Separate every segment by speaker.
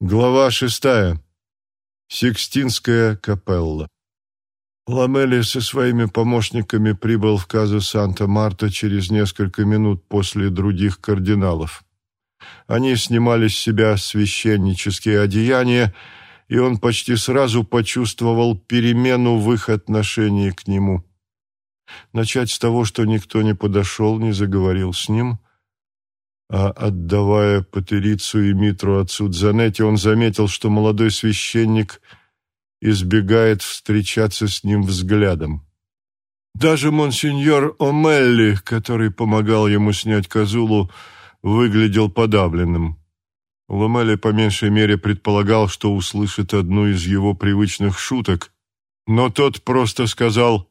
Speaker 1: Глава шестая. Сикстинская капелла. Ламели со своими помощниками прибыл в Казу Санта-Марта через несколько минут после других кардиналов. Они снимали с себя священнические одеяния, и он почти сразу почувствовал перемену в их отношении к нему. Начать с того, что никто не подошел, не заговорил с ним, а отдавая патерицу и митру отцу Дзанетти, он заметил, что молодой священник избегает встречаться с ним взглядом. Даже монсеньор Омелли, который помогал ему снять козулу, выглядел подавленным. Ломели по меньшей мере предполагал, что услышит одну из его привычных шуток, но тот просто сказал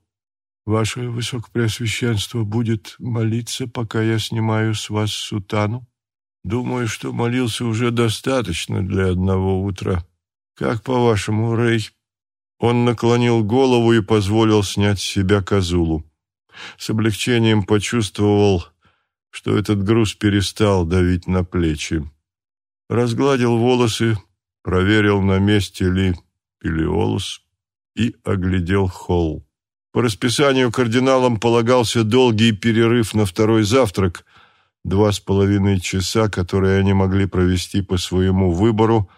Speaker 1: Ваше Высокопреосвященство будет молиться, пока я снимаю с вас сутану? Думаю, что молился уже достаточно для одного утра. Как по-вашему, Рэй? Он наклонил голову и позволил снять с себя козулу. С облегчением почувствовал, что этот груз перестал давить на плечи. Разгладил волосы, проверил, на месте ли пелиолус, и оглядел холл. По расписанию кардиналам полагался долгий перерыв на второй завтрак, два с половиной часа, которые они могли провести по своему выбору,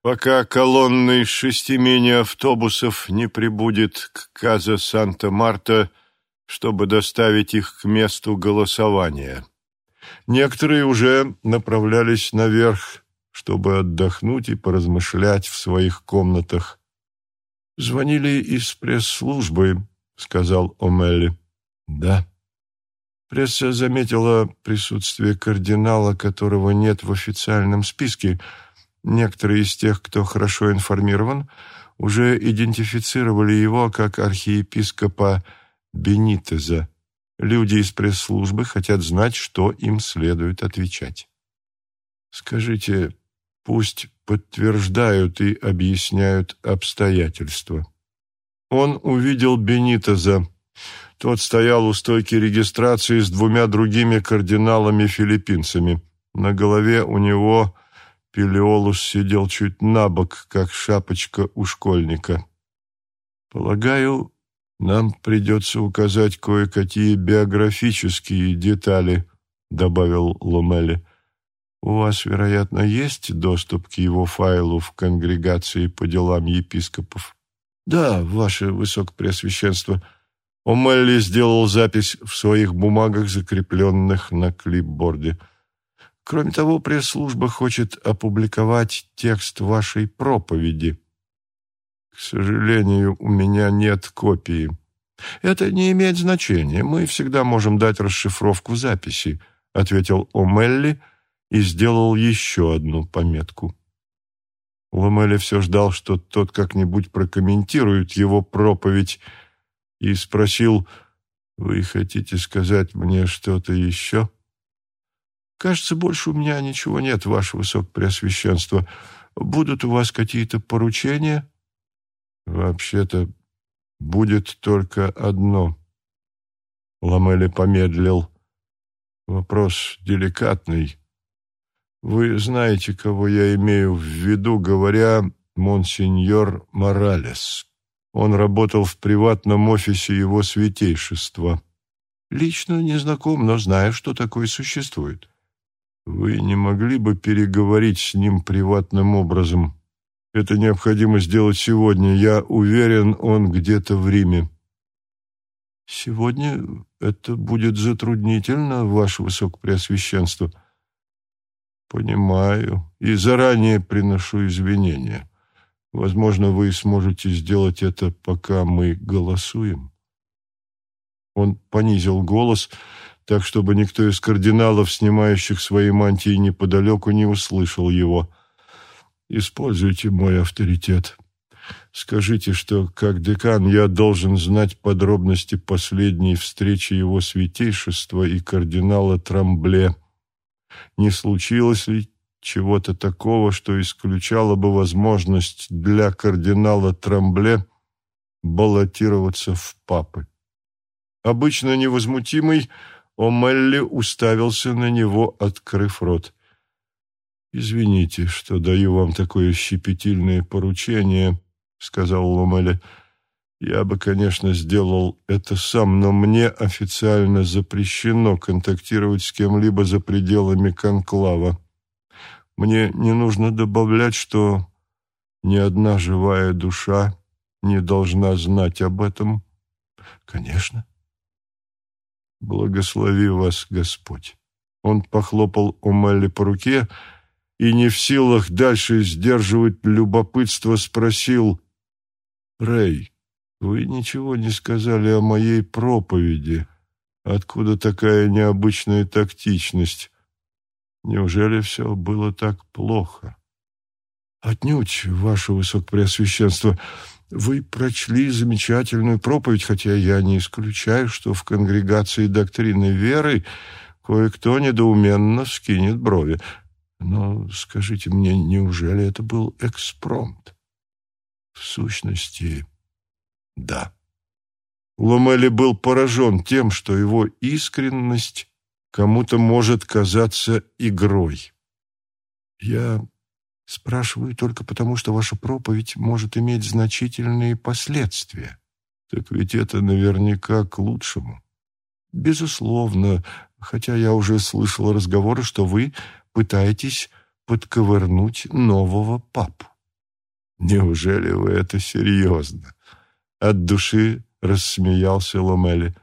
Speaker 1: пока колонна из шести мини-автобусов не прибудет к Каза Санта-Марта, чтобы доставить их к месту голосования. Некоторые уже направлялись наверх, чтобы отдохнуть и поразмышлять в своих комнатах. Звонили из пресс-службы, — сказал Омелли. «Да». Пресса заметила присутствие кардинала, которого нет в официальном списке. Некоторые из тех, кто хорошо информирован, уже идентифицировали его как архиепископа Бенитеза. Люди из пресс-службы хотят знать, что им следует отвечать. Скажите, пусть подтверждают и объясняют обстоятельства. Он увидел Бенитоза. Тот стоял у стойки регистрации с двумя другими кардиналами-филиппинцами. На голове у него Пелиолус сидел чуть на бок, как шапочка у школьника. «Полагаю, нам придется указать кое-какие биографические детали», — добавил Ломели. «У вас, вероятно, есть доступ к его файлу в конгрегации по делам епископов?» «Да, ваше высокопреосвященство». Омелли сделал запись в своих бумагах, закрепленных на клипборде. Кроме того, пресс-служба хочет опубликовать текст вашей проповеди. К сожалению, у меня нет копии. Это не имеет значения. Мы всегда можем дать расшифровку записи, ответил Омелли и сделал еще одну пометку. Ламели все ждал, что тот как-нибудь прокомментирует его проповедь, и спросил, «Вы хотите сказать мне что-то еще?» «Кажется, больше у меня ничего нет, ваше высокопреосвященство. Будут у вас какие-то поручения?» «Вообще-то будет только одно». Ламели помедлил. «Вопрос деликатный». Вы знаете, кого я имею в виду, говоря «Монсеньор Моралес». Он работал в приватном офисе его святейшества. Лично не знаком, но знаю, что такое существует. Вы не могли бы переговорить с ним приватным образом? Это необходимо сделать сегодня. Я уверен, он где-то в Риме. Сегодня это будет затруднительно, ваше высокопреосвященство. Понимаю. И заранее приношу извинения. Возможно, вы сможете сделать это, пока мы голосуем. Он понизил голос, так чтобы никто из кардиналов, снимающих свои мантии неподалеку, не услышал его. Используйте мой авторитет. Скажите, что, как декан, я должен знать подробности последней встречи его святейшества и кардинала Трамбле не случилось ли чего-то такого, что исключало бы возможность для кардинала Трамбле баллотироваться в папы. Обычно невозмутимый, Омелли уставился на него, открыв рот. «Извините, что даю вам такое щепетильное поручение», — сказал Ломеле. «Я бы, конечно, сделал это сам, но мне официально запрещено контактировать с кем-либо за пределами конклава. Мне не нужно добавлять, что ни одна живая душа не должна знать об этом». «Конечно». «Благослови вас, Господь». Он похлопал Омелли по руке и, не в силах дальше сдерживать любопытство, спросил, «Рэй, вы ничего не сказали о моей проповеди. Откуда такая необычная тактичность? Неужели все было так плохо?» «Отнюдь, ваше высокопреосвященство, вы прочли замечательную проповедь, хотя я не исключаю, что в конгрегации доктрины веры Кое-кто недоуменно скинет брови. Но скажите мне, неужели это был экспромт? В сущности, да. Ломели был поражен тем, что его искренность кому-то может казаться игрой. Я спрашиваю только потому, что ваша проповедь может иметь значительные последствия. Так ведь это наверняка к лучшему. Безусловно, хотя я уже слышал разговоры, что вы пытаетесь подковырнуть нового папу. Неужели вы это серьезно? От души рассмеялся Ломели.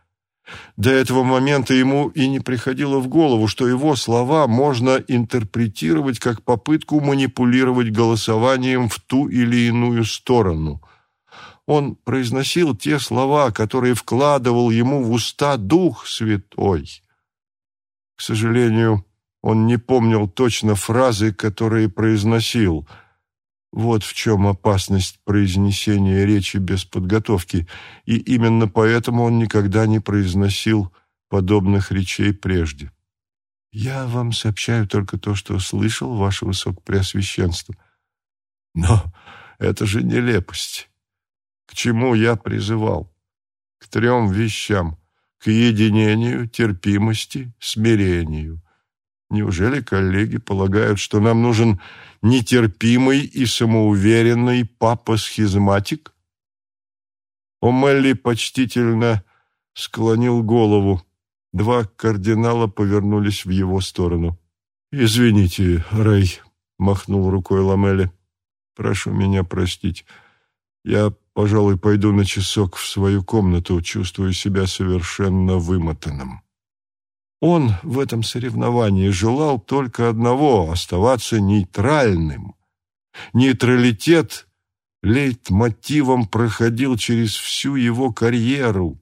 Speaker 1: До этого момента ему и не приходило в голову, что его слова можно интерпретировать как попытку манипулировать голосованием в ту или иную сторону. Он произносил те слова, которые вкладывал ему в уста Дух Святой. К сожалению, он не помнил точно фразы, которые произносил. Вот в чем опасность произнесения речи без подготовки, и именно поэтому он никогда не произносил подобных речей прежде. «Я вам сообщаю только то, что слышал, ваше высокопреосвященство. Но это же нелепость. К чему я призывал? К трем вещам к единению, терпимости, смирению. Неужели коллеги полагают, что нам нужен нетерпимый и самоуверенный папа-схизматик? Омелли почтительно склонил голову. Два кардинала повернулись в его сторону. «Извините, Рэй», — махнул рукой Ламели. «Прошу меня простить. Я Пожалуй, пойду на часок в свою комнату, чувствую себя совершенно вымотанным. Он в этом соревновании желал только одного — оставаться нейтральным. Нейтралитет лейтмотивом проходил через всю его карьеру.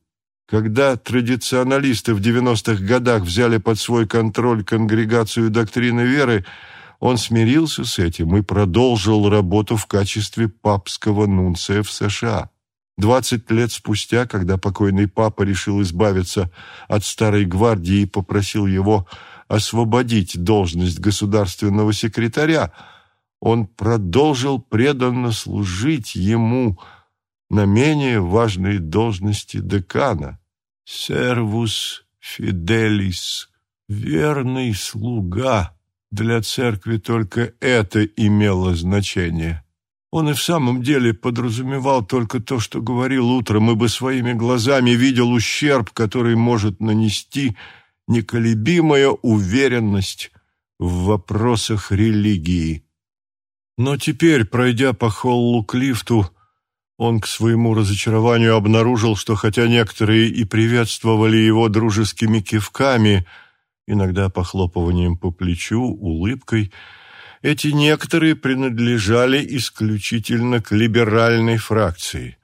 Speaker 1: Когда традиционалисты в 90-х годах взяли под свой контроль конгрегацию доктрины веры, он смирился с этим и продолжил работу в качестве папского нунция в США. Двадцать лет спустя, когда покойный папа решил избавиться от старой гвардии и попросил его освободить должность государственного секретаря, он продолжил преданно служить ему на менее важной должности декана. «Сервус фиделис» — «верный слуга». Для церкви только это имело значение. Он и в самом деле подразумевал только то, что говорил утром, ибо своими глазами видел ущерб, который может нанести неколебимая уверенность в вопросах религии. Но теперь, пройдя по холлу к лифту, он к своему разочарованию обнаружил, что хотя некоторые и приветствовали его дружескими кивками – иногда похлопыванием по плечу, улыбкой. Эти некоторые принадлежали исключительно к либеральной фракции,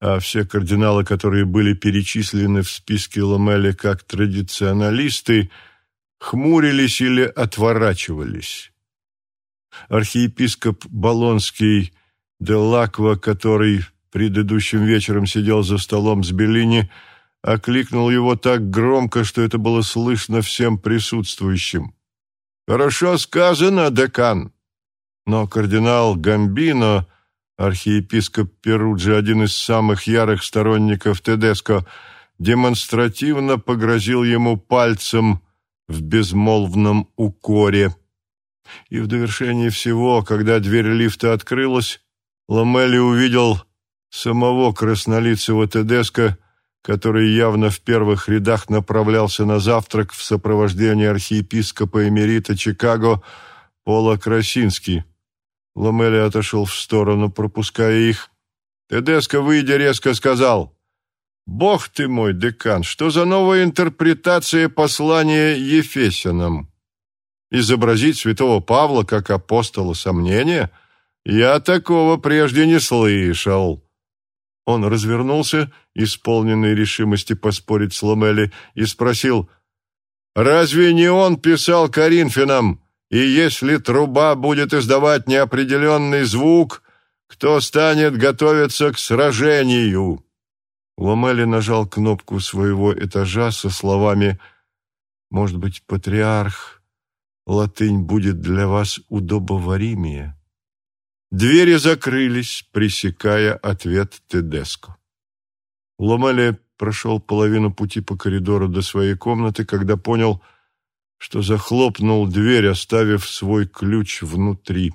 Speaker 1: а все кардиналы, которые были перечислены в списке Ламели как традиционалисты, хмурились или отворачивались. Архиепископ Болонский де Лаква, который предыдущим вечером сидел за столом с Беллини, окликнул его так громко, что это было слышно всем присутствующим. «Хорошо сказано, декан!» Но кардинал Гамбино, архиепископ Перуджи, один из самых ярых сторонников Тедеско, демонстративно погрозил ему пальцем в безмолвном укоре. И в довершении всего, когда дверь лифта открылась, Ламели увидел самого краснолицего Тедеско, который явно в первых рядах направлялся на завтрак в сопровождении архиепископа эмерита Чикаго Пола Красински. Ламели отошел в сторону, пропуская их. Тедеско, выйдя, резко сказал, «Бог ты мой, декан, что за новая интерпретация послания Ефесянам? Изобразить святого Павла как апостола сомнения? Я такого прежде не слышал». Он развернулся, исполненный решимости поспорить с Ламели, и спросил, «Разве не он писал Коринфянам, и если труба будет издавать неопределенный звук, кто станет готовиться к сражению?» Ламели нажал кнопку своего этажа со словами «Может быть, патриарх, латынь будет для вас удобоваримее?» Двери закрылись, пресекая ответ Тедеско. Ломеле прошел половину пути по коридору до своей комнаты, когда понял, что захлопнул дверь, оставив свой ключ внутри.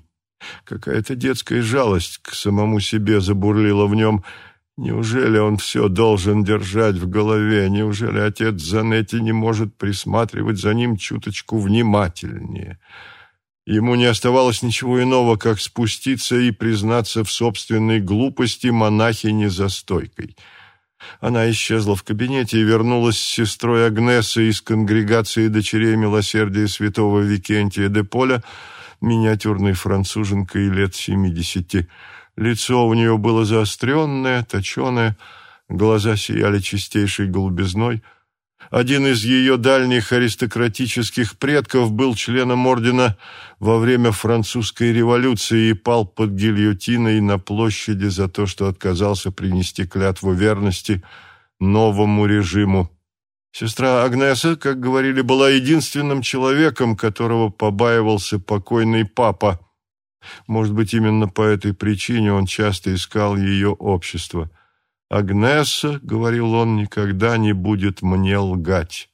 Speaker 1: Какая-то детская жалость к самому себе забурлила в нем. Неужели он все должен держать в голове? Неужели отец Занетти не может присматривать за ним чуточку внимательнее?» Ему не оставалось ничего иного, как спуститься и признаться в собственной глупости монахини за стойкой. Она исчезла в кабинете и вернулась с сестрой Агнесой из конгрегации дочерей милосердия святого Викентия де Поля, миниатюрной француженкой лет семидесяти. Лицо у нее было заостренное, точеное, глаза сияли чистейшей голубизной — один из ее дальних аристократических предков был членом ордена во время французской революции и пал под гильотиной на площади за то, что отказался принести клятву верности новому режиму. Сестра Агнеса, как говорили, была единственным человеком, которого побаивался покойный папа. Может быть, именно по этой причине он часто искал ее общество – «Агнеса, — говорил он, — никогда не будет мне лгать».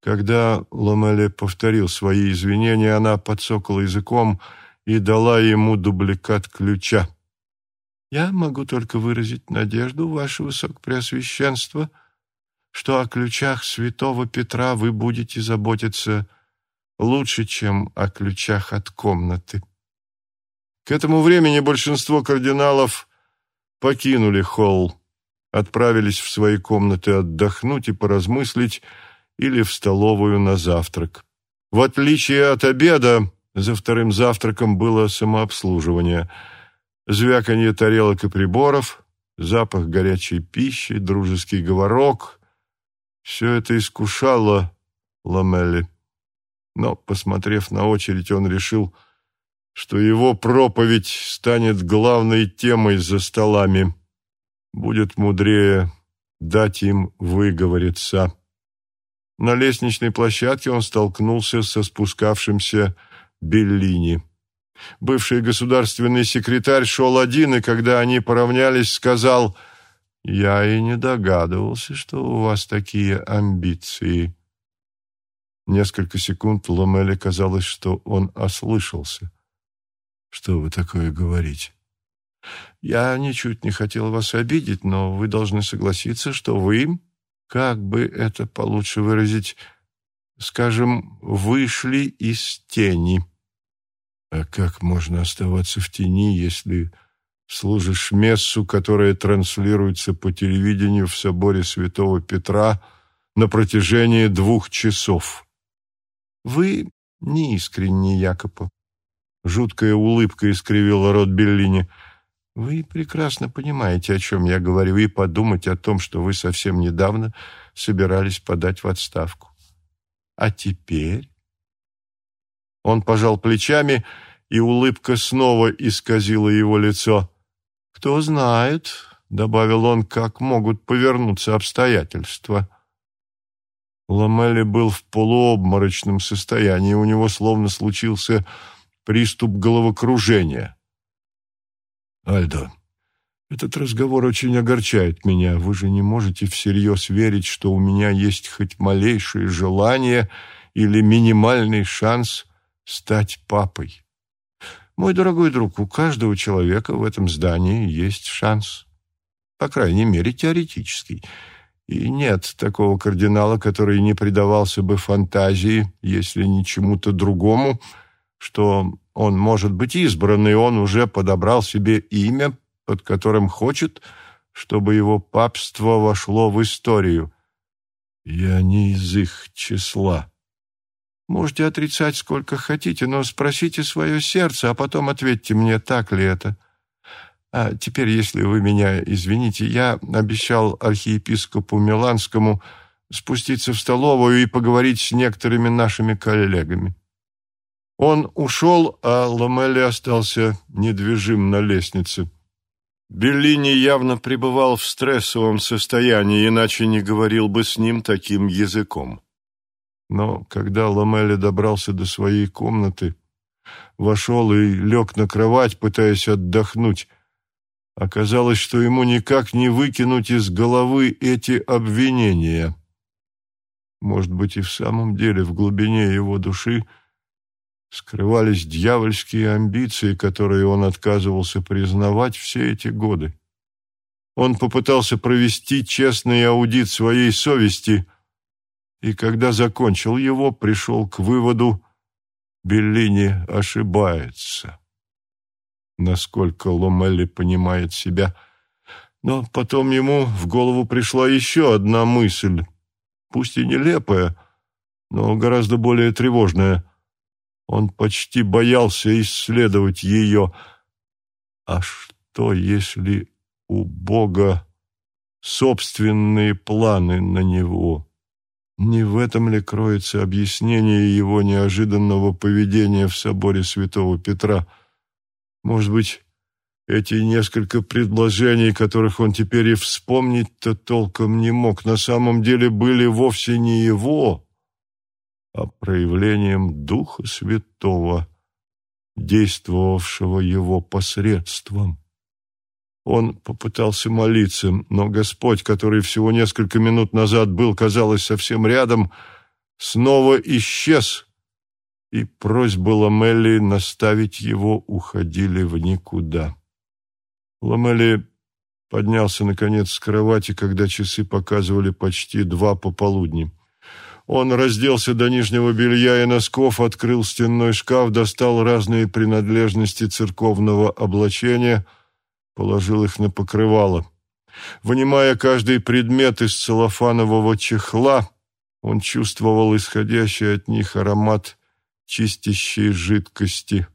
Speaker 1: Когда Ломеле повторил свои извинения, она подсокала языком и дала ему дубликат ключа. «Я могу только выразить надежду, ваше высокопреосвященство, что о ключах святого Петра вы будете заботиться лучше, чем о ключах от комнаты». К этому времени большинство кардиналов покинули холл, отправились в свои комнаты отдохнуть и поразмыслить или в столовую на завтрак. В отличие от обеда, за вторым завтраком было самообслуживание, звяканье тарелок и приборов, запах горячей пищи, дружеский говорок. Все это искушало Ламелли. Но, посмотрев на очередь, он решил, что его проповедь станет главной темой за столами. Будет мудрее дать им выговориться. На лестничной площадке он столкнулся со спускавшимся Беллини. Бывший государственный секретарь шел один, и когда они поравнялись, сказал, «Я и не догадывался, что у вас такие амбиции». Несколько секунд Ломеле казалось, что он ослышался. Что вы такое говорите? Я ничуть не хотел вас обидеть, но вы должны согласиться, что вы, как бы это получше выразить, скажем, вышли из тени. А как можно оставаться в тени, если служишь мессу, которая транслируется по телевидению в соборе Святого Петра на протяжении двух часов? Вы неискренний, Якопо. Жуткая улыбка искривила рот Беллини. «Вы прекрасно понимаете, о чем я говорю, и подумать о том, что вы совсем недавно собирались подать в отставку. А теперь...» Он пожал плечами, и улыбка снова исказила его лицо. «Кто знает», — добавил он, — «как могут повернуться обстоятельства». Ламелли был в полуобморочном состоянии, у него словно случился приступ головокружения. «Альдо, этот разговор очень огорчает меня. Вы же не можете всерьез верить, что у меня есть хоть малейшее желание или минимальный шанс стать папой. Мой дорогой друг, у каждого человека в этом здании есть шанс. По крайней мере, теоретический. И нет такого кардинала, который не предавался бы фантазии, если не чему-то другому, что он может быть избран, и он уже подобрал себе имя, под которым хочет, чтобы его папство вошло в историю. Я не из их числа. Можете отрицать сколько хотите, но спросите свое сердце, а потом ответьте мне, так ли это. А теперь, если вы меня извините, я обещал архиепископу Миланскому спуститься в столовую и поговорить с некоторыми нашими коллегами. Он ушел, а Ламелли остался недвижим на лестнице. Беллини явно пребывал в стрессовом состоянии, иначе не говорил бы с ним таким языком. Но когда Ламелли добрался до своей комнаты, вошел и лег на кровать, пытаясь отдохнуть, оказалось, что ему никак не выкинуть из головы эти обвинения. Может быть, и в самом деле в глубине его души – скрывались дьявольские амбиции, которые он отказывался признавать все эти годы. Он попытался провести честный аудит своей совести, и когда закончил его, пришел к выводу, Беллини ошибается. Насколько Ломелли понимает себя. Но потом ему в голову пришла еще одна мысль, пусть и нелепая, но гораздо более тревожная – он почти боялся исследовать ее. А что, если у Бога собственные планы на него? Не в этом ли кроется объяснение его неожиданного поведения в соборе святого Петра? Может быть, эти несколько предложений, которых он теперь и вспомнить-то толком не мог, на самом деле были вовсе не его, а проявлением Духа Святого, действовавшего его посредством. Он попытался молиться, но Господь, который всего несколько минут назад был, казалось, совсем рядом, снова исчез, и просьбы Ламели наставить его уходили в никуда. Ламели поднялся, наконец, с кровати, когда часы показывали почти два пополудни. Он разделся до нижнего белья и носков, открыл стенной шкаф, достал разные принадлежности церковного облачения, положил их на покрывало. Вынимая каждый предмет из целлофанового чехла, он чувствовал исходящий от них аромат чистящей жидкости.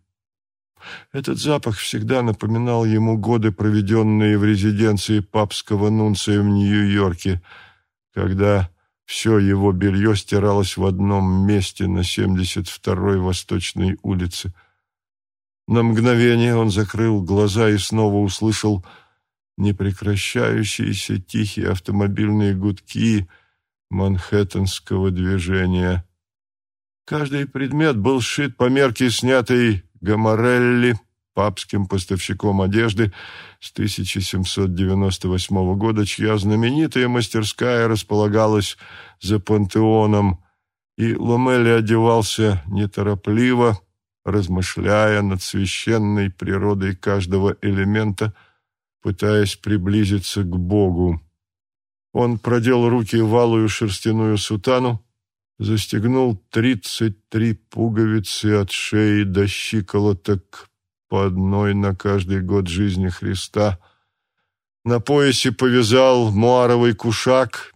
Speaker 1: Этот запах всегда напоминал ему годы, проведенные в резиденции папского нунция в Нью-Йорке, когда все его белье стиралось в одном месте на 72-й Восточной улице. На мгновение он закрыл глаза и снова услышал непрекращающиеся тихие автомобильные гудки манхэттенского движения. Каждый предмет был сшит по мерке снятой Гамарелли, папским поставщиком одежды с 1798 года, чья знаменитая мастерская располагалась за пантеоном, и Ломели одевался неторопливо, размышляя над священной природой каждого элемента, пытаясь приблизиться к Богу. Он продел руки в алую шерстяную сутану, застегнул тридцать три пуговицы от шеи до щиколоток по одной на каждый год жизни Христа. На поясе повязал муаровый кушак,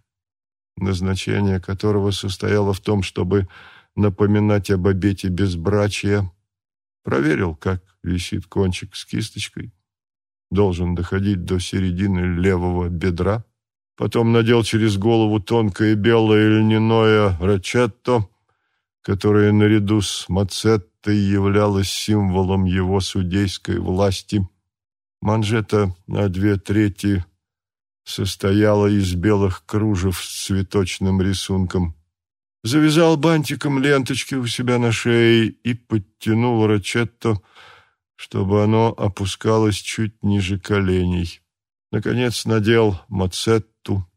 Speaker 1: назначение которого состояло в том, чтобы напоминать об обете безбрачия. Проверил, как висит кончик с кисточкой. Должен доходить до середины левого бедра. Потом надел через голову тонкое белое льняное рачетто, которое наряду с мацет это являлось символом его судейской власти. Манжета на две трети состояла из белых кружев с цветочным рисунком. Завязал бантиком ленточки у себя на шее и подтянул рачетто, чтобы оно опускалось чуть ниже коленей. Наконец надел мацетту,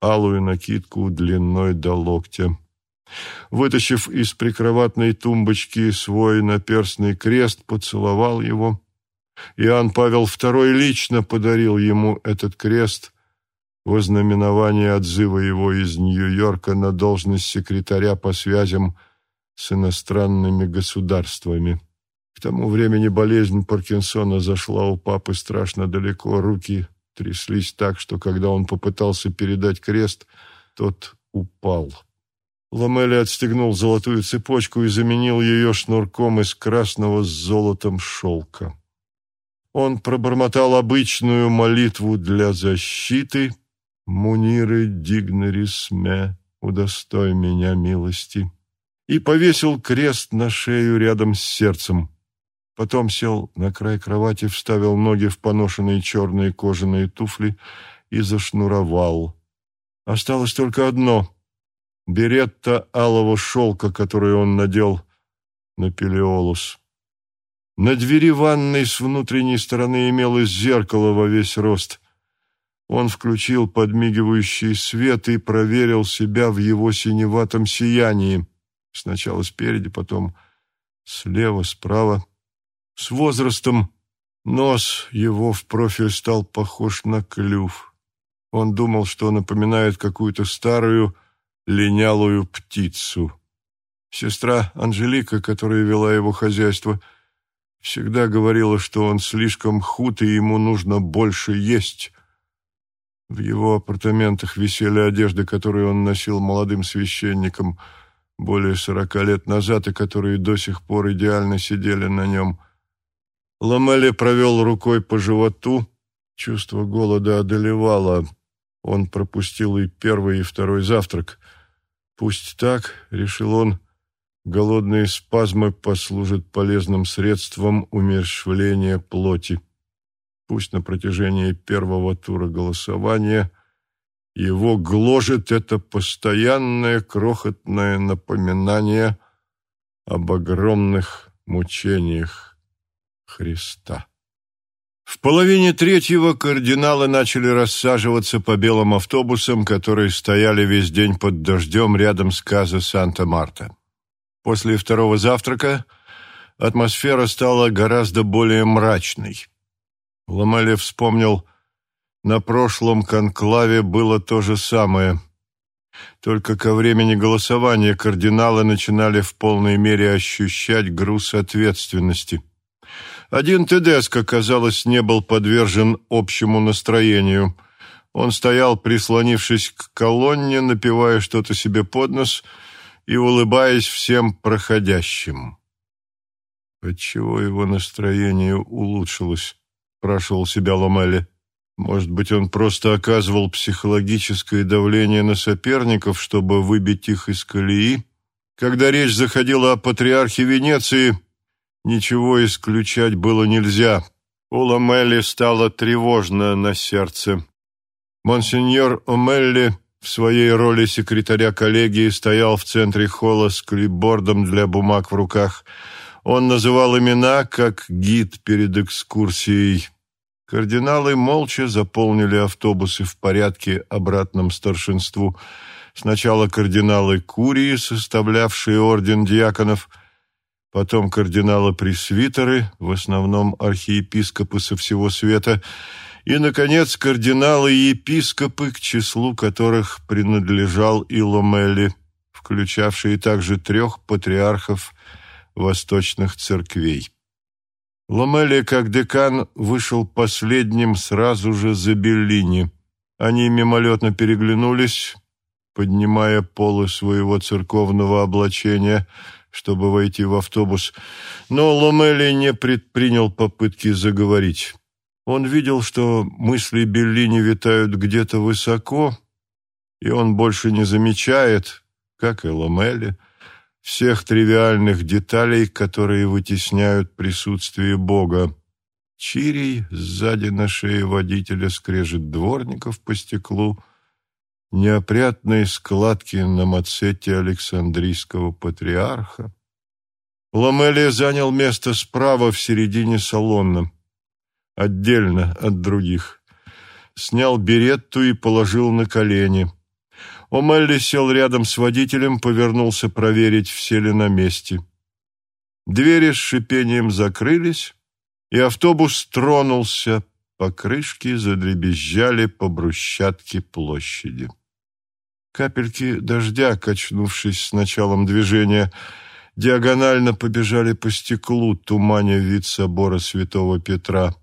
Speaker 1: алую накидку длиной до локтя. Вытащив из прикроватной тумбочки свой наперстный крест, поцеловал его. Иоанн Павел II лично подарил ему этот крест во знаменование отзыва его из Нью-Йорка на должность секретаря по связям с иностранными государствами. К тому времени болезнь Паркинсона зашла у папы страшно далеко, руки тряслись так, что когда он попытался передать крест, тот упал. Ламели отстегнул золотую цепочку и заменил ее шнурком из красного с золотом шелка. Он пробормотал обычную молитву для защиты «Муниры дигнерис ме, удостой меня милости» и повесил крест на шею рядом с сердцем. Потом сел на край кровати, вставил ноги в поношенные черные кожаные туфли и зашнуровал. Осталось только одно — беретта алого шелка, который он надел на пелеолус. На двери ванной с внутренней стороны имелось зеркало во весь рост. Он включил подмигивающий свет и проверил себя в его синеватом сиянии. Сначала спереди, потом слева, справа. С возрастом нос его в профиль стал похож на клюв. Он думал, что напоминает какую-то старую линялую птицу. Сестра Анжелика, которая вела его хозяйство, всегда говорила, что он слишком худ и ему нужно больше есть. В его апартаментах висели одежды, которые он носил молодым священником – более сорока лет назад и которые до сих пор идеально сидели на нем. Ламеле провел рукой по животу, чувство голода одолевало. Он пропустил и первый, и второй завтрак. Пусть так, решил он, голодные спазмы послужат полезным средством умерщвления плоти. Пусть на протяжении первого тура голосования его гложет это постоянное крохотное напоминание об огромных мучениях Христа. В половине третьего кардиналы начали рассаживаться по белым автобусам, которые стояли весь день под дождем рядом с Каза Санта-Марта. После второго завтрака атмосфера стала гораздо более мрачной. Ламеле вспомнил на прошлом конклаве было то же самое. Только ко времени голосования кардиналы начинали в полной мере ощущать груз ответственности. Один Тедеско, казалось, не был подвержен общему настроению. Он стоял, прислонившись к колонне, напивая что-то себе под нос и улыбаясь всем проходящим. Отчего его настроение улучшилось, прошел себя Ломели. Может быть, он просто оказывал психологическое давление на соперников, чтобы выбить их из колеи? Когда речь заходила о патриархе Венеции, ничего исключать было нельзя. У Ламелли стало тревожно на сердце. Монсеньор Омелли в своей роли секретаря коллегии стоял в центре холла с клипбордом для бумаг в руках. Он называл имена, как гид перед экскурсией. Кардиналы молча заполнили автобусы в порядке обратном старшинству. Сначала кардиналы Курии, составлявшие орден диаконов, потом кардиналы-пресвитеры, в основном архиепископы со всего света, и, наконец, кардиналы и епископы, к числу которых принадлежал и Ломелли, включавшие также трех патриархов восточных церквей. Ломели, как декан, вышел последним сразу же за Беллини. Они мимолетно переглянулись, поднимая полы своего церковного облачения, чтобы войти в автобус, но Ломели не предпринял попытки заговорить. Он видел, что мысли Беллини витают где-то высоко, и он больше не замечает, как и Ломели, всех тривиальных деталей, которые вытесняют присутствие Бога. Чирий сзади на шее водителя скрежет дворников по стеклу, неопрятные складки на мацете Александрийского патриарха. Ламелия занял место справа в середине салона, отдельно от других. Снял беретту и положил на колени – Омелли сел рядом с водителем, повернулся проверить, все ли на месте. Двери с шипением закрылись, и автобус тронулся, покрышки задребезжали по брусчатке площади. Капельки дождя, качнувшись с началом движения, диагонально побежали по стеклу, туманя вид собора святого Петра.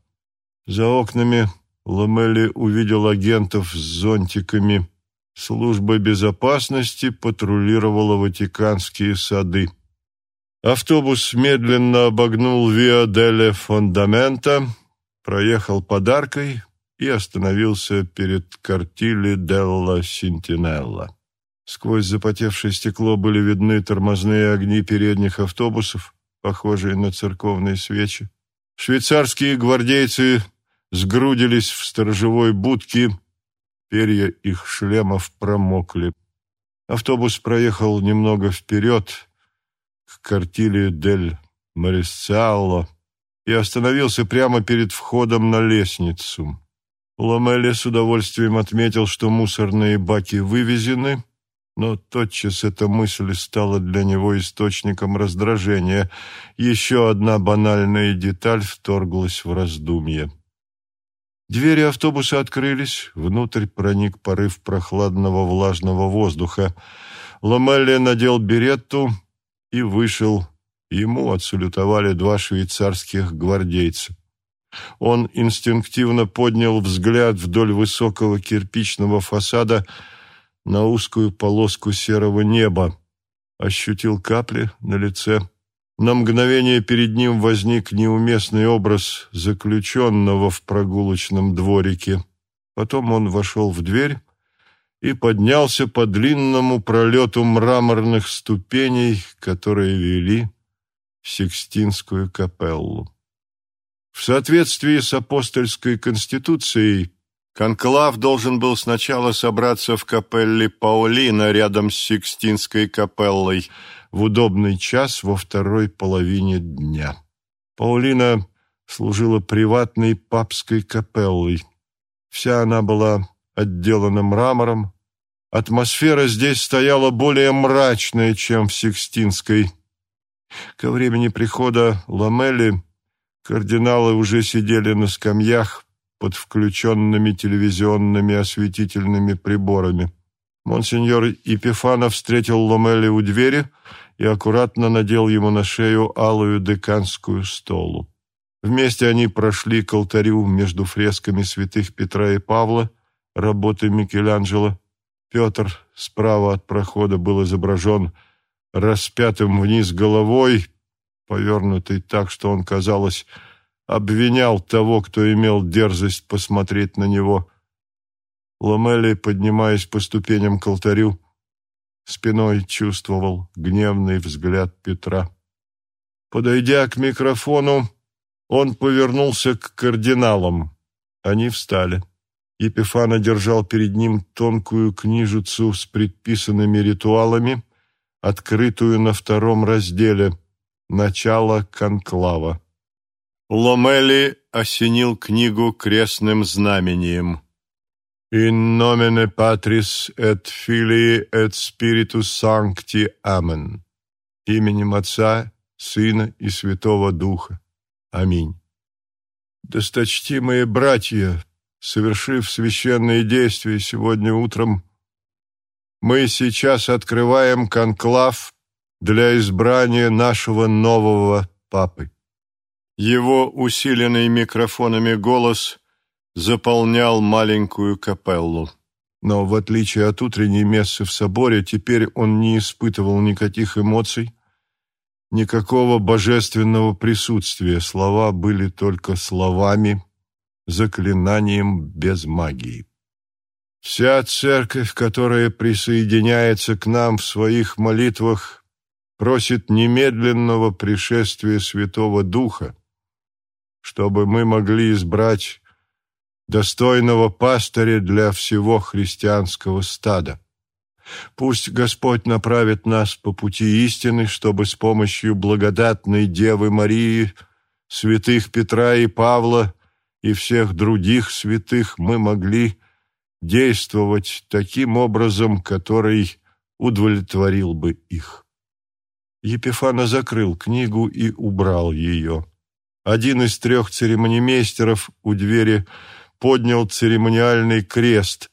Speaker 1: За окнами Ламели увидел агентов с зонтиками. Служба безопасности патрулировала Ватиканские сады. Автобус медленно обогнул Виа Деле Фондамента, проехал подаркой и остановился перед картили Делла Синтинелла. Сквозь запотевшее стекло были видны тормозные огни передних автобусов, похожие на церковные свечи. Швейцарские гвардейцы сгрудились в сторожевой будке, перья их шлемов промокли. Автобус проехал немного вперед, к картиле Дель Марисциалло и остановился прямо перед входом на лестницу. Ламелли с удовольствием отметил, что мусорные баки вывезены, но тотчас эта мысль стала для него источником раздражения. Еще одна банальная деталь вторглась в раздумье. Двери автобуса открылись, внутрь проник порыв прохладного влажного воздуха. Ламелли надел беретту и вышел. Ему отсалютовали два швейцарских гвардейца. Он инстинктивно поднял взгляд вдоль высокого кирпичного фасада на узкую полоску серого неба, ощутил капли на лице. На мгновение перед ним возник неуместный образ заключенного в прогулочном дворике. Потом он вошел в дверь и поднялся по длинному пролету мраморных ступеней, которые вели в Сикстинскую капеллу. В соответствии с апостольской конституцией, конклав должен был сначала собраться в капелле Паулина рядом с Сикстинской капеллой – в удобный час во второй половине дня. Паулина служила приватной папской капеллой. Вся она была отделана мрамором. Атмосфера здесь стояла более мрачная, чем в Сикстинской. Ко времени прихода Ламели кардиналы уже сидели на скамьях под включенными телевизионными осветительными приборами. Монсеньор Епифанов встретил Ломели у двери и аккуратно надел ему на шею алую деканскую столу. Вместе они прошли к алтарю между фресками святых Петра и Павла, работы Микеланджело. Петр справа от прохода был изображен распятым вниз головой, повернутый так, что он, казалось, обвинял того, кто имел дерзость посмотреть на него – Ламели, поднимаясь по ступеням к алтарю, спиной чувствовал гневный взгляд Петра. Подойдя к микрофону, он повернулся к кардиналам. Они встали. Епифана держал перед ним тонкую книжицу с предписанными ритуалами, открытую на втором разделе «Начало конклава». Ломели осенил книгу крестным знамением. In nomine Patris et Filii et Spiritus Sancti. Amen. Именем Отца, Сына и Святого Духа. Аминь. Досточтимые братья, совершив священные действия сегодня утром, мы сейчас открываем конклав для избрания нашего нового папы. Его усиленный микрофонами голос – заполнял маленькую капеллу. Но в отличие от утренней мессы в соборе, теперь он не испытывал никаких эмоций, никакого божественного присутствия. Слова были только словами, заклинанием без магии. Вся церковь, которая присоединяется к нам в своих молитвах, просит немедленного пришествия Святого Духа, чтобы мы могли избрать достойного пастыря для всего христианского стада. Пусть Господь направит нас по пути истины, чтобы с помощью благодатной Девы Марии, святых Петра и Павла и всех других святых мы могли действовать таким образом, который удовлетворил бы их. Епифана закрыл книгу и убрал ее. Один из трех церемонимейстеров у двери поднял церемониальный крест,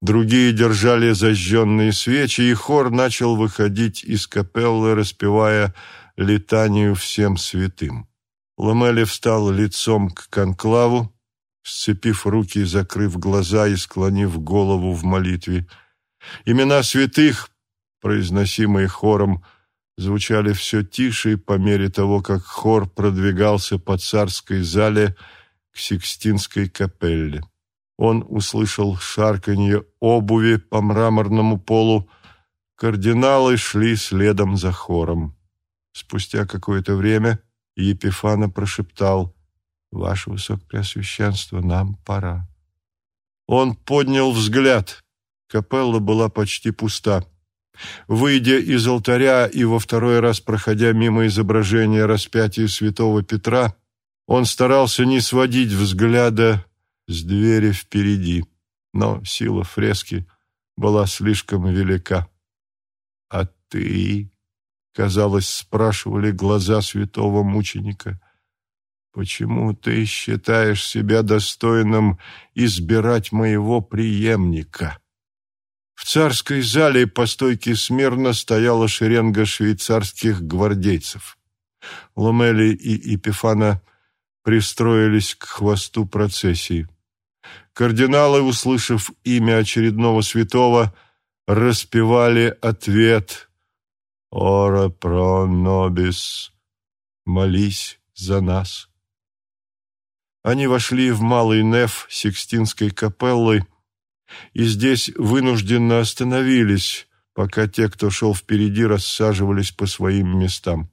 Speaker 1: другие держали зажженные свечи, и хор начал выходить из капеллы, распевая летанию всем святым. Ламели встал лицом к конклаву, сцепив руки, закрыв глаза и склонив голову в молитве. Имена святых, произносимые хором, звучали все тише по мере того, как хор продвигался по царской зале к Сикстинской капелле. Он услышал шарканье обуви по мраморному полу. Кардиналы шли следом за хором. Спустя какое-то время Епифана прошептал «Ваше Высокопреосвященство, нам пора». Он поднял взгляд. Капелла была почти пуста. Выйдя из алтаря и во второй раз проходя мимо изображения распятия святого Петра, он старался не сводить взгляда с двери впереди, но сила фрески была слишком велика. «А ты?» — казалось, спрашивали глаза святого мученика. «Почему ты считаешь себя достойным избирать моего преемника?» В царской зале по стойке смирно стояла шеренга швейцарских гвардейцев. Ломели и Епифана пристроились к хвосту процессии. Кардиналы, услышав имя очередного святого, распевали ответ «Ора про нобис» «Молись за нас». Они вошли в малый неф Сикстинской капеллы, и здесь вынужденно остановились, пока те, кто шел впереди, рассаживались по своим местам.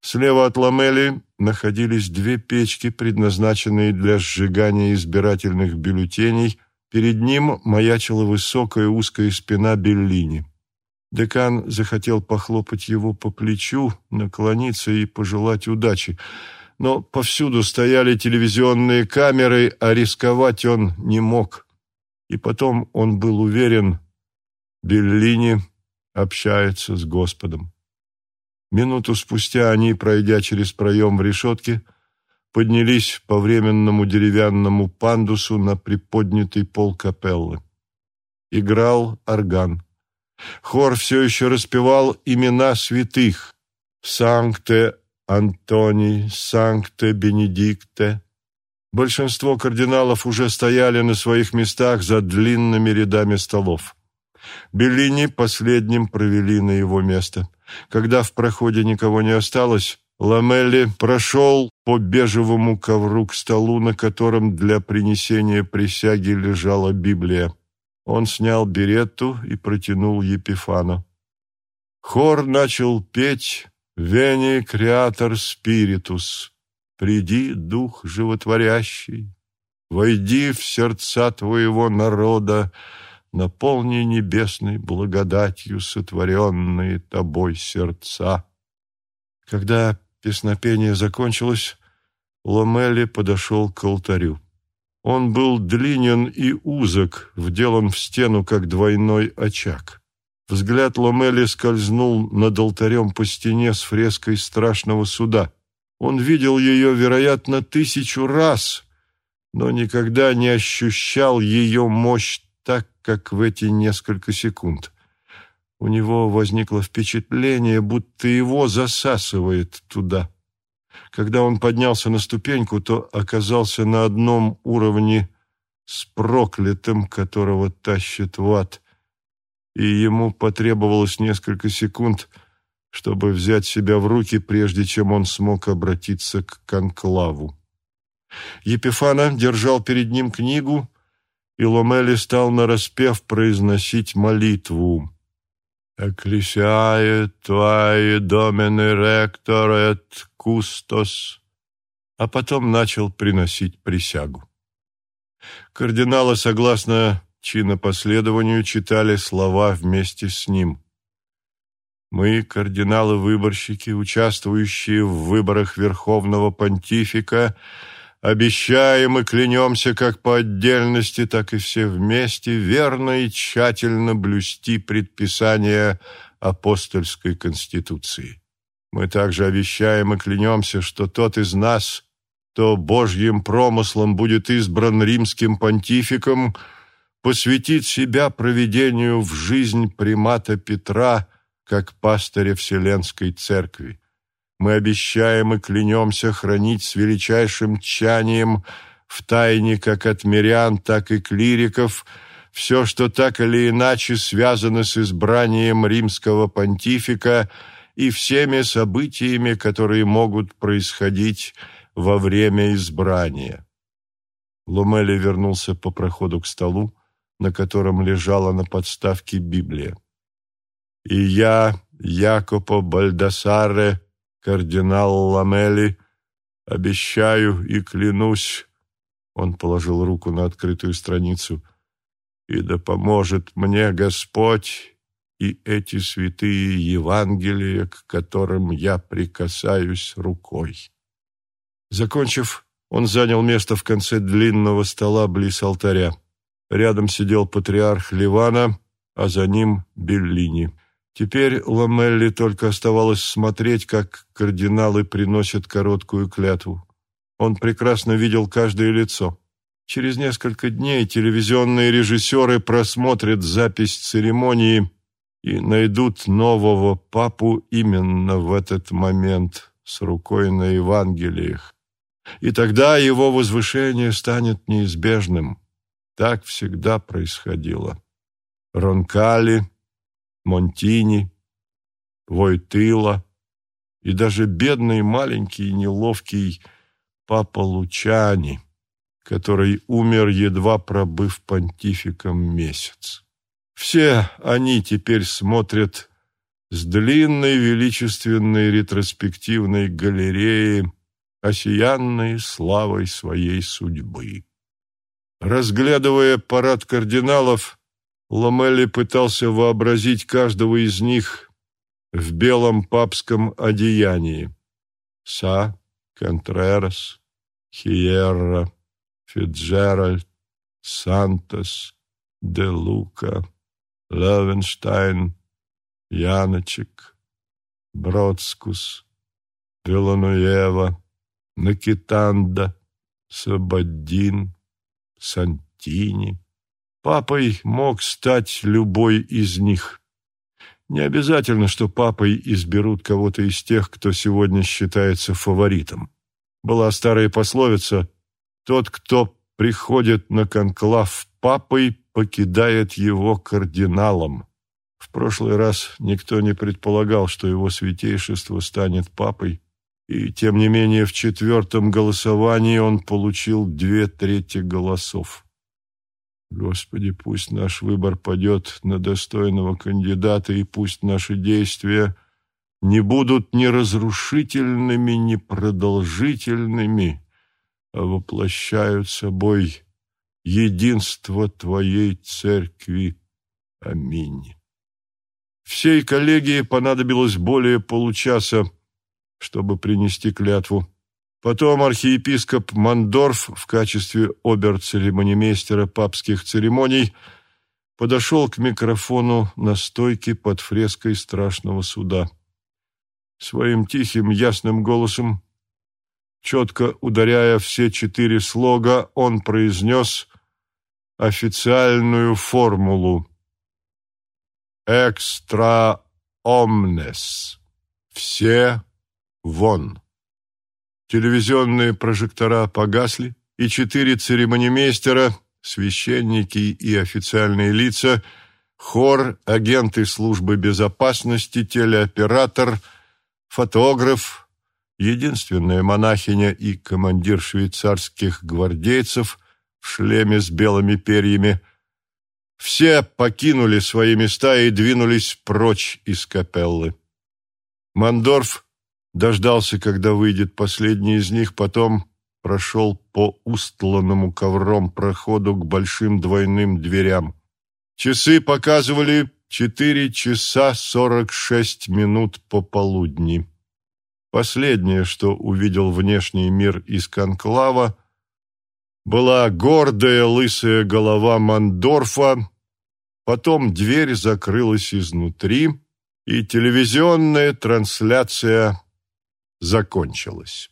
Speaker 1: Слева от ламели находились две печки, предназначенные для сжигания избирательных бюллетеней. Перед ним маячила высокая узкая спина Беллини. Декан захотел похлопать его по плечу, наклониться и пожелать удачи. Но повсюду стояли телевизионные камеры, а рисковать он не мог. И потом он был уверен, Беллини общается с Господом. Минуту спустя они, пройдя через проем в решетке, поднялись по временному деревянному пандусу на приподнятый пол капеллы. Играл орган. Хор все еще распевал имена святых «Санкте Антоний», «Санкте Бенедикте», Большинство кардиналов уже стояли на своих местах за длинными рядами столов. Беллини последним провели на его место. Когда в проходе никого не осталось, Ламелли прошел по бежевому ковру к столу, на котором для принесения присяги лежала Библия. Он снял беретту и протянул Епифану. Хор начал петь «Вени креатор спиритус», Приди, Дух животворящий, войди в сердца твоего народа, наполни небесной благодатью сотворенные тобой сердца. Когда песнопение закончилось, Ломели подошел к алтарю. Он был длинен и узок, вделан в стену, как двойной очаг. Взгляд Ломели скользнул над алтарем по стене с фреской страшного суда — он видел ее, вероятно, тысячу раз, но никогда не ощущал ее мощь так, как в эти несколько секунд. У него возникло впечатление, будто его засасывает туда. Когда он поднялся на ступеньку, то оказался на одном уровне с проклятым, которого тащит в ад, и ему потребовалось несколько секунд — чтобы взять себя в руки, прежде чем он смог обратиться к конклаву. Епифана держал перед ним книгу, и Ломели стал нараспев произносить молитву. «Экклесиае твои домены ректор эт кустос», а потом начал приносить присягу. Кардиналы, согласно чинопоследованию, читали слова вместе с ним. Мы, кардиналы-выборщики, участвующие в выборах Верховного Понтифика, Обещаем и клянемся как по отдельности, так и все вместе верно и тщательно блюсти предписания апостольской конституции. Мы также обещаем и клянемся, что тот из нас, кто Божьим промыслом будет избран римским понтификом, посвятит себя проведению в жизнь примата Петра как пастыря Вселенской Церкви мы обещаем и клянемся хранить с величайшим тчанием в тайне как от мирян, так и клириков все, что так или иначе связано с избранием римского понтифика и всеми событиями, которые могут происходить во время избрания. Лумели вернулся по проходу к столу, на котором лежала на подставке Библия. «И я, Якопо Бальдасаре, кардинал Ламели, обещаю и клянусь, он положил руку на открытую страницу, и да поможет мне Господь и эти святые Евангелия, к которым я прикасаюсь рукой. Закончив, он занял место в конце длинного стола близ алтаря. Рядом сидел патриарх Ливана, а за ним Беллини. Теперь Ламелли только оставалось смотреть, как кардиналы приносят короткую клятву. Он прекрасно видел каждое лицо. Через несколько дней телевизионные режиссеры просмотрят запись церемонии и найдут нового папу именно в этот момент с рукой на Евангелиях. И тогда его возвышение станет неизбежным. Так всегда происходило. Ронкали Монтини, Войтыла и даже бедный маленький неловкий папа Лучани, который умер, едва пробыв понтификом месяц. Все они теперь смотрят с длинной величественной ретроспективной галереи, осиянной славой своей судьбы. Разглядывая парад кардиналов, Ламелли пытался вообразить каждого из них в белом папском одеянии. Са, Контрерас, Хиерра, Фиджеральд, Сантос, Де Лука, Левенштайн, Яночек, Бродскус, Вилануева, Накитанда, Сабаддин, Сантини, Папой мог стать любой из них. Не обязательно, что папой изберут кого-то из тех, кто сегодня считается фаворитом. Была старая пословица «Тот, кто приходит на конклав папой, покидает его кардиналом». В прошлый раз никто не предполагал, что его святейшество станет папой, и тем не менее в четвертом голосовании он получил две трети голосов. Господи, пусть наш выбор падет на достойного кандидата, и пусть наши действия не будут ни разрушительными, ни продолжительными, а воплощают собой единство Твоей Церкви. Аминь. Всей коллегии понадобилось более получаса, чтобы принести клятву. Потом архиепископ Мандорф в качестве обер-церемонимейстера папских церемоний подошел к микрофону на стойке под фреской страшного суда. Своим тихим, ясным голосом, четко ударяя все четыре слога, он произнес официальную формулу «Экстра омнес» – «Все вон». Телевизионные прожектора погасли, и четыре церемонимейстера, священники и официальные лица, хор, агенты службы безопасности, телеоператор, фотограф, единственная монахиня и командир швейцарских гвардейцев в шлеме с белыми перьями – все покинули свои места и двинулись прочь из капеллы. Мандорф дождался, когда выйдет последний из них, потом прошел по устланному ковром проходу к большим двойным дверям. Часы показывали четыре часа сорок шесть минут пополудни. Последнее, что увидел внешний мир из конклава, была гордая лысая голова Мандорфа, потом дверь закрылась изнутри, и телевизионная трансляция закончилась.